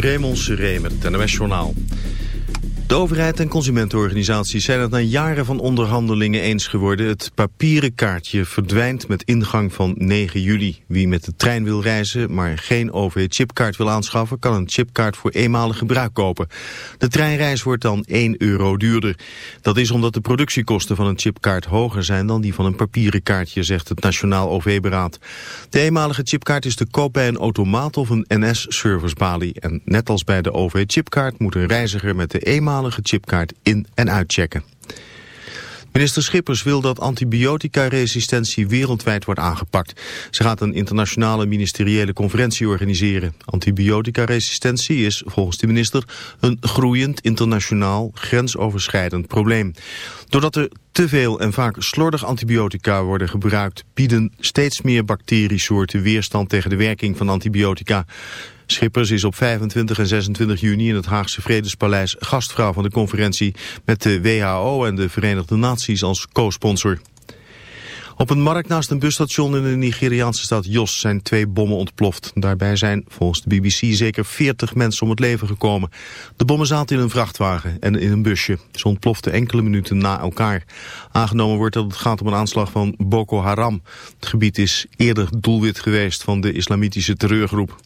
Raymond Seré met het NOS-journaal. De overheid en consumentenorganisaties zijn het na jaren van onderhandelingen eens geworden. Het papieren kaartje verdwijnt met ingang van 9 juli. Wie met de trein wil reizen, maar geen OV-chipkaart wil aanschaffen... kan een chipkaart voor eenmalig gebruik kopen. De treinreis wordt dan 1 euro duurder. Dat is omdat de productiekosten van een chipkaart hoger zijn... dan die van een papieren kaartje, zegt het Nationaal OV-beraad. De eenmalige chipkaart is te koop bij een automaat of een NS-servicebalie. En net als bij de OV-chipkaart moet een reiziger met de eenmalige chipkaart in- en uitchecken. Minister Schippers wil dat antibioticaresistentie wereldwijd wordt aangepakt. Ze gaat een internationale ministeriële conferentie organiseren. Antibioticaresistentie is volgens de minister een groeiend internationaal grensoverschrijdend probleem. Doordat er te veel en vaak slordig antibiotica worden gebruikt... bieden steeds meer bacteriesoorten weerstand tegen de werking van antibiotica. Schippers is op 25 en 26 juni in het Haagse Vredespaleis gastvrouw van de conferentie met de WHO en de Verenigde Naties als co-sponsor. Op een markt naast een busstation in de Nigeriaanse stad Jos zijn twee bommen ontploft. Daarbij zijn volgens de BBC zeker 40 mensen om het leven gekomen. De bommen zaten in een vrachtwagen en in een busje. Ze ontploften enkele minuten na elkaar. Aangenomen wordt dat het gaat om een aanslag van Boko Haram. Het gebied is eerder doelwit geweest van de islamitische terreurgroep.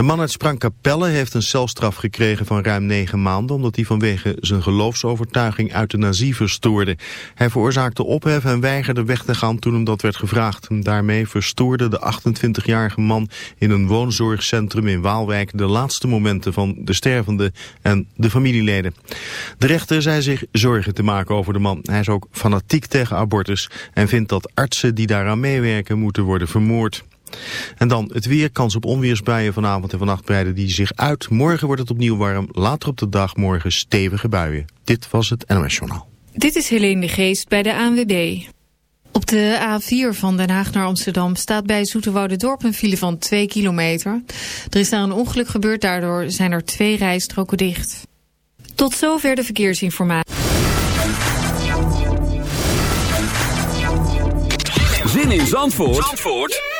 Een man uit Sprangkapelle heeft een celstraf gekregen van ruim negen maanden... omdat hij vanwege zijn geloofsovertuiging euthanasie verstoorde. Hij veroorzaakte ophef en weigerde weg te gaan toen hem dat werd gevraagd. Daarmee verstoorde de 28-jarige man in een woonzorgcentrum in Waalwijk... de laatste momenten van de stervende en de familieleden. De rechter zei zich zorgen te maken over de man. Hij is ook fanatiek tegen abortus en vindt dat artsen die daaraan meewerken moeten worden vermoord. En dan het weer, kans op onweersbuien vanavond en vannacht breiden die zich uit. Morgen wordt het opnieuw warm, later op de dag morgen stevige buien. Dit was het NOS Journaal. Dit is Helene de Geest bij de ANWB. Op de A4 van Den Haag naar Amsterdam staat bij Dorp een file van 2 kilometer. Er is daar een ongeluk gebeurd, daardoor zijn er twee rijstroken dicht. Tot zover de verkeersinformatie. Zin in Zandvoort? Zandvoort?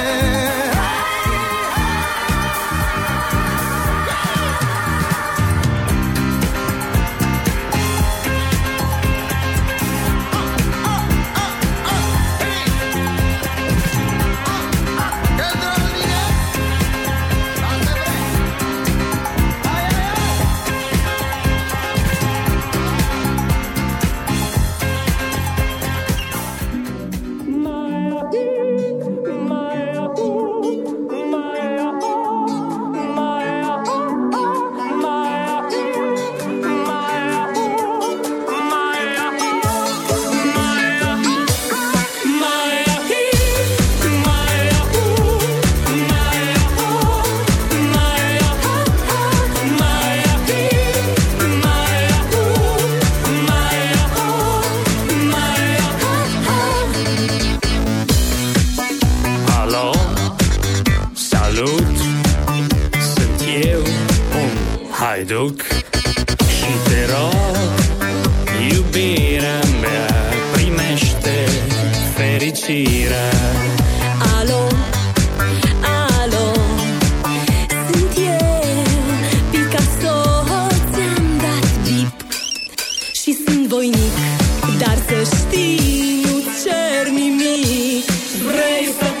Lisa.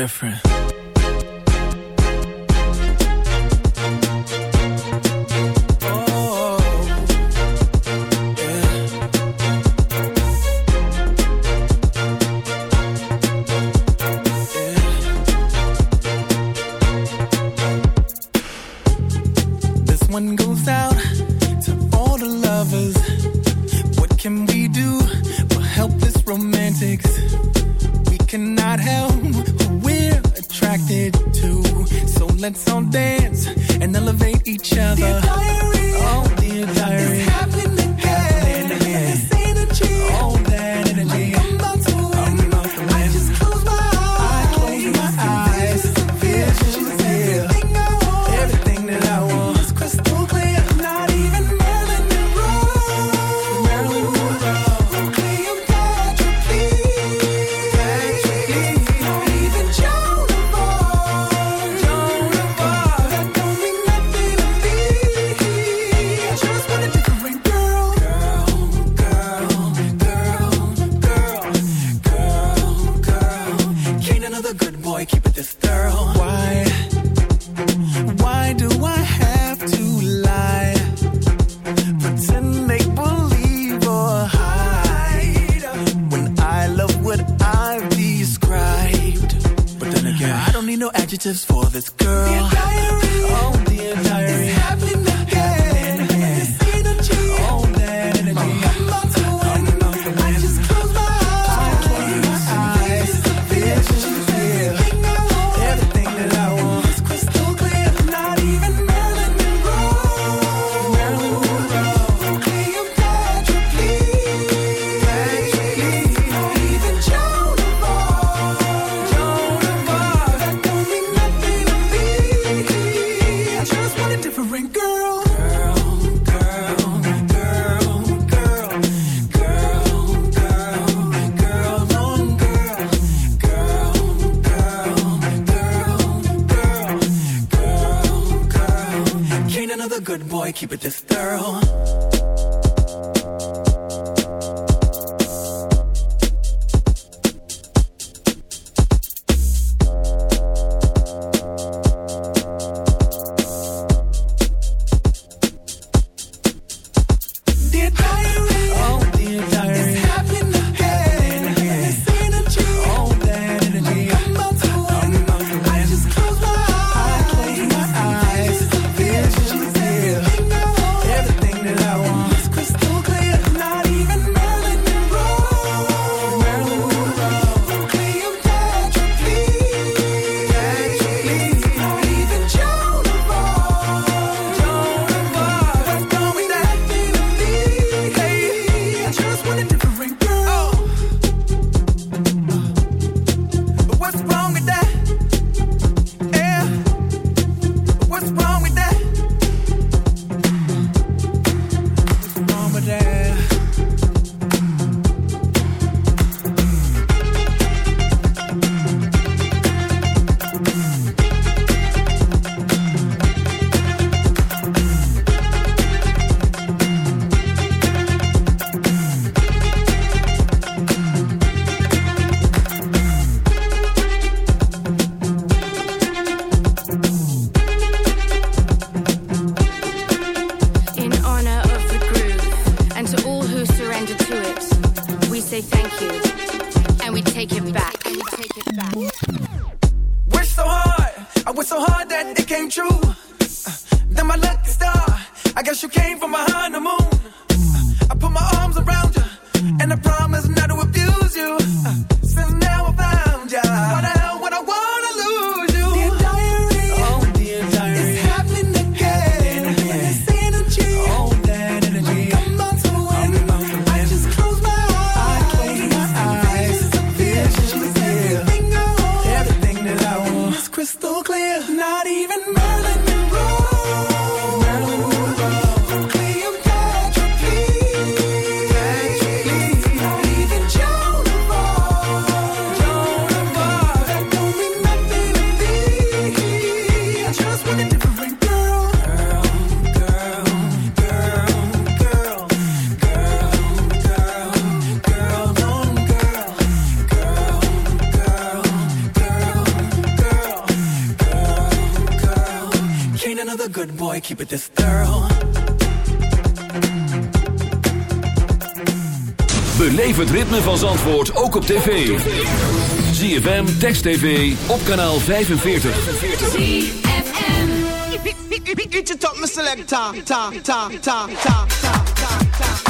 different. to. So let's all dance and elevate each other. gotta keep it this het ritme van Zandvoort ook op tv. ZFM, Text TV, op kanaal 45. ZFM. Ta, ta, ta, ta, ta, ta, ta.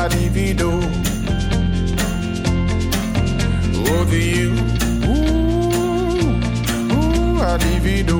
Ooh, you, ooh, I'd divido. Over you, ooh, ooh,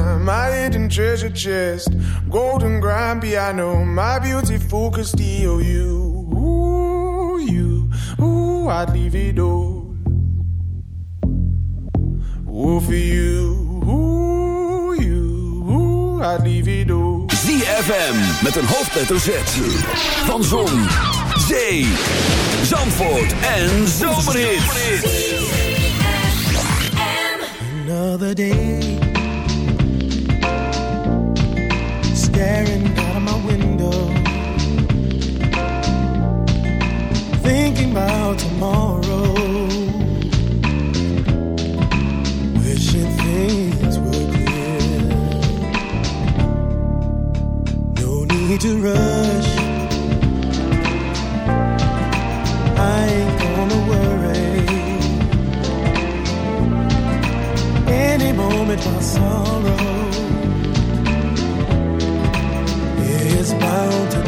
My, hidden treasure chest. Golden grand piano, my beauty focus, steal you. Ooh, you, ooh, I'd leave it all. Ooh, for you, ooh, you, ooh, I'd leave it all. ZFM met een hoofdletter Z. Van Zon, Zee, Zandvoort en Zomerhits. Another day. About tomorrow. Wishing things were clear. No need to rush. I ain't gonna worry. Any moment my sorrow is bound to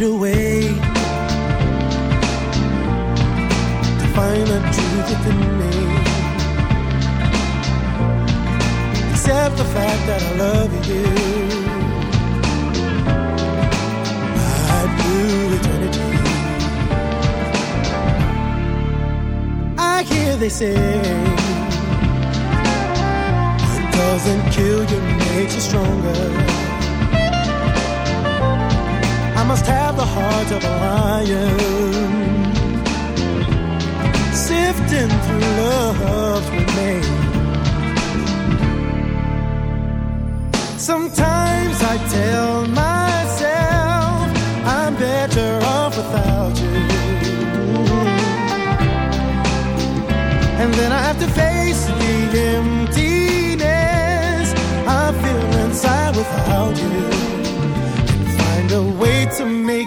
I need a way to find the truth within me. Accept the fact that I love you. Right through eternity. I hear they say what doesn't kill you makes you stronger must have the heart of a lion. Sifting through love's remains. Sometimes I tell my